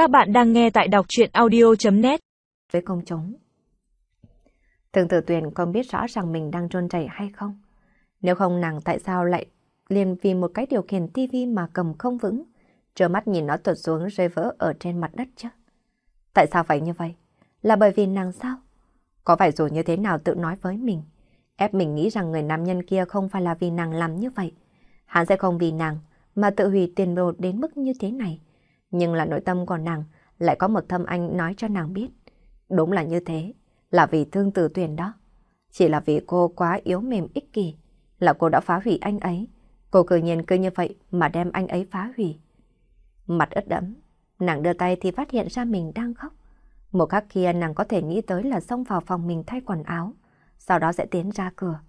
Các bạn đang nghe tại đọc chuyện audio.net Với công chúng Thường tử tuyển không biết rõ rằng mình đang trôn chảy hay không. Nếu không nàng tại sao lại liền vì một cái điều khiển tivi mà cầm không vững, trơ mắt nhìn nó tuột xuống rơi vỡ ở trên mặt đất chứ. Tại sao phải như vậy? Là bởi vì nàng sao? Có phải dù như thế nào tự nói với mình, ép mình nghĩ rằng người nam nhân kia không phải là vì nàng làm như vậy. Hắn sẽ không vì nàng mà tự hủy tiền đồ đến mức như thế này. Nhưng là nội tâm của nàng lại có một thâm anh nói cho nàng biết. Đúng là như thế, là vì thương từ tuyển đó. Chỉ là vì cô quá yếu mềm ích kỷ, là cô đã phá hủy anh ấy. Cô cư nhiên cứ như vậy mà đem anh ấy phá hủy. Mặt ướt đẫm, nàng đưa tay thì phát hiện ra mình đang khóc. Một khắc kia nàng có thể nghĩ tới là xông vào phòng mình thay quần áo, sau đó sẽ tiến ra cửa.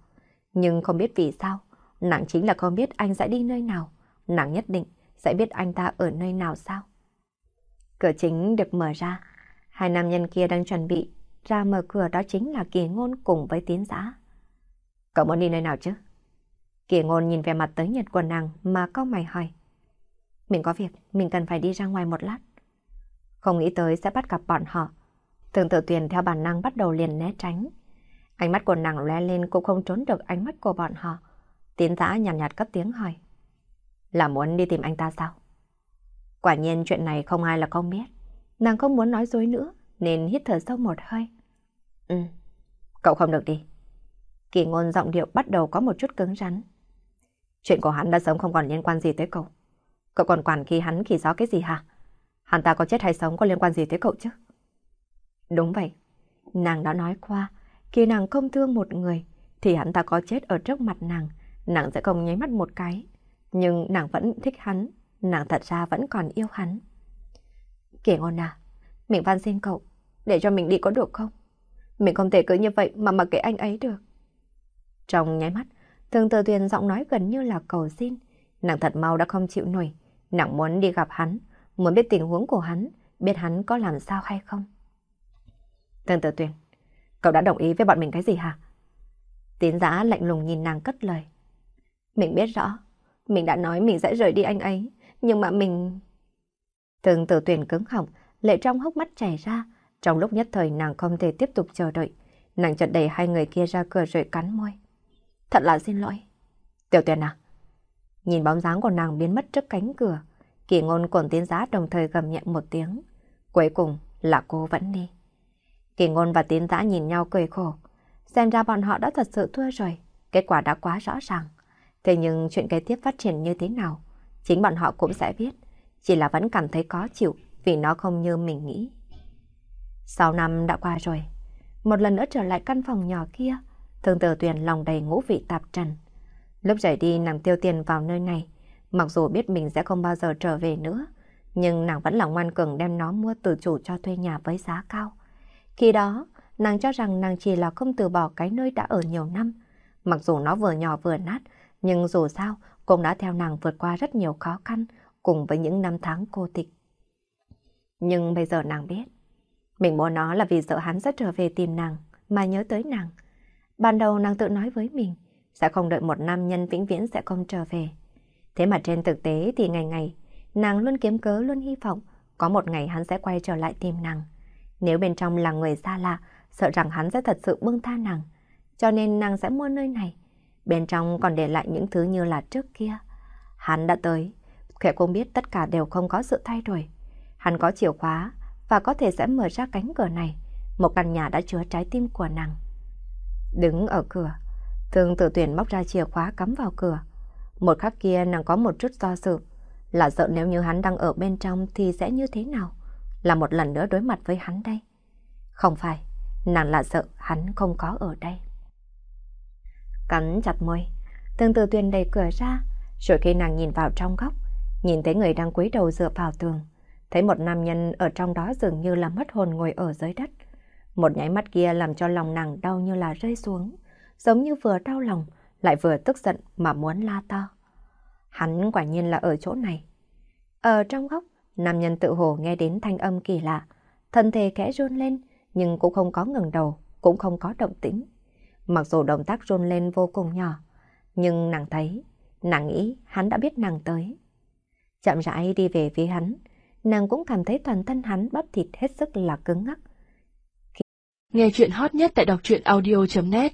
Nhưng không biết vì sao, nàng chính là không biết anh sẽ đi nơi nào. Nàng nhất định sẽ biết anh ta ở nơi nào sao. Cửa chính được mở ra, hai nam nhân kia đang chuẩn bị ra mở cửa đó chính là kỳ ngôn cùng với tiến giã. Cậu muốn đi nơi nào chứ? Kỳ ngôn nhìn về mặt tới nhật của nàng mà cau mày hỏi. Mình có việc, mình cần phải đi ra ngoài một lát. Không nghĩ tới sẽ bắt gặp bọn họ. Thường tự tuyền theo bản năng bắt đầu liền né tránh. Ánh mắt của nàng lóe lên cũng không trốn được ánh mắt của bọn họ. Tiến giã nhàn nhạt, nhạt cất tiếng hỏi. Là muốn đi tìm anh ta sao? Quả nhiên chuyện này không ai là không biết. Nàng không muốn nói dối nữa, nên hít thở sâu một hơi. Ừ, cậu không được đi. Kỳ ngôn giọng điệu bắt đầu có một chút cứng rắn. Chuyện của hắn đã sớm không còn liên quan gì tới cậu. Cậu còn quản khi hắn khi gió cái gì hả? Hắn ta có chết hay sống có liên quan gì tới cậu chứ? Đúng vậy. Nàng đã nói qua, khi nàng không thương một người, thì hắn ta có chết ở trước mặt nàng, nàng sẽ không nháy mắt một cái. Nhưng nàng vẫn thích hắn, nàng thật ra vẫn còn yêu hắn. Kể ngôn à, mình van xin cậu, để cho mình đi có được không? Mình không thể cứ như vậy mà mặc kệ anh ấy được. Trong nháy mắt, thường tự tuyền giọng nói gần như là cầu xin. Nàng thật mau đã không chịu nổi, nàng muốn đi gặp hắn, muốn biết tình huống của hắn, biết hắn có làm sao hay không. Thường tự tuyền, cậu đã đồng ý với bọn mình cái gì hả? Tiến giã lạnh lùng nhìn nàng cất lời. Mình biết rõ, mình đã nói mình sẽ rời đi anh ấy, nhưng mà mình... Thường tử tuyển cứng họng, lệ trong hốc mắt chảy ra. Trong lúc nhất thời nàng không thể tiếp tục chờ đợi. Nàng chợt đẩy hai người kia ra cửa rồi cắn môi. Thật là xin lỗi. Tiểu tuyển à? Nhìn bóng dáng của nàng biến mất trước cánh cửa. Kỳ ngôn cuộn tiến giá đồng thời gầm nhẹ một tiếng. Cuối cùng là cô vẫn đi. Kỳ ngôn và tiến giã nhìn nhau cười khổ. Xem ra bọn họ đã thật sự thua rồi. Kết quả đã quá rõ ràng. Thế nhưng chuyện kế tiếp phát triển như thế nào, chính bọn họ cũng sẽ biết. Chỉ là vẫn cảm thấy khó chịu vì nó không như mình nghĩ. Sáu năm đã qua rồi. Một lần nữa trở lại căn phòng nhỏ kia, thường tử tuyển lòng đầy ngũ vị tạp trần. Lúc rời đi nàng tiêu tiền vào nơi này, mặc dù biết mình sẽ không bao giờ trở về nữa, nhưng nàng vẫn là ngoan cường đem nó mua từ chủ cho thuê nhà với giá cao. Khi đó, nàng cho rằng nàng chỉ là không từ bỏ cái nơi đã ở nhiều năm. Mặc dù nó vừa nhỏ vừa nát, nhưng dù sao, cũng đã theo nàng vượt qua rất nhiều khó khăn cùng với những năm tháng cô tịch. Nhưng bây giờ nàng biết, mình muốn nó là vì sợ hắn sẽ trở về tìm nàng, mà nhớ tới nàng. Ban đầu nàng tự nói với mình, sẽ không đợi một nam nhân vĩnh viễn sẽ không trở về. Thế mà trên thực tế thì ngày ngày, nàng luôn kiếm cớ luôn hy vọng có một ngày hắn sẽ quay trở lại tìm nàng. Nếu bên trong là người xa lạ, sợ rằng hắn sẽ thật sự bưng tha nàng. Cho nên nàng sẽ mua nơi này, Bên trong còn để lại những thứ như là trước kia. Hắn đã tới, Khẽ cũng biết tất cả đều không có sự thay đổi. Hắn có chìa khóa và có thể sẽ mở ra cánh cửa này. Một căn nhà đã chứa trái tim của nàng. Đứng ở cửa, Thương tự tuyển móc ra chìa khóa cắm vào cửa. Một khắc kia nàng có một chút do dự. Là sợ nếu như hắn đang ở bên trong thì sẽ như thế nào? Là một lần nữa đối mặt với hắn đây. Không phải, nàng là sợ hắn không có ở đây. Cắn chặt môi, tương tự tuyên đẩy cửa ra, rồi khi nàng nhìn vào trong góc, nhìn thấy người đang cúi đầu dựa vào tường, thấy một nam nhân ở trong đó dường như là mất hồn ngồi ở dưới đất. Một nháy mắt kia làm cho lòng nàng đau như là rơi xuống, giống như vừa đau lòng, lại vừa tức giận mà muốn la to. Hắn quả nhiên là ở chỗ này. Ở trong góc, nam nhân tự hồ nghe đến thanh âm kỳ lạ, thân thể khẽ run lên, nhưng cũng không có ngừng đầu, cũng không có động tĩnh. Mặc dù động tác run lên vô cùng nhỏ, nhưng nàng thấy, nàng nghĩ hắn đã biết nàng tới. Chậm rãi đi về phía hắn, nàng cũng cảm thấy toàn thân hắn bắp thịt hết sức là cứng ngắc. Nghe chuyện hot nhất tại đọc truyện audio.net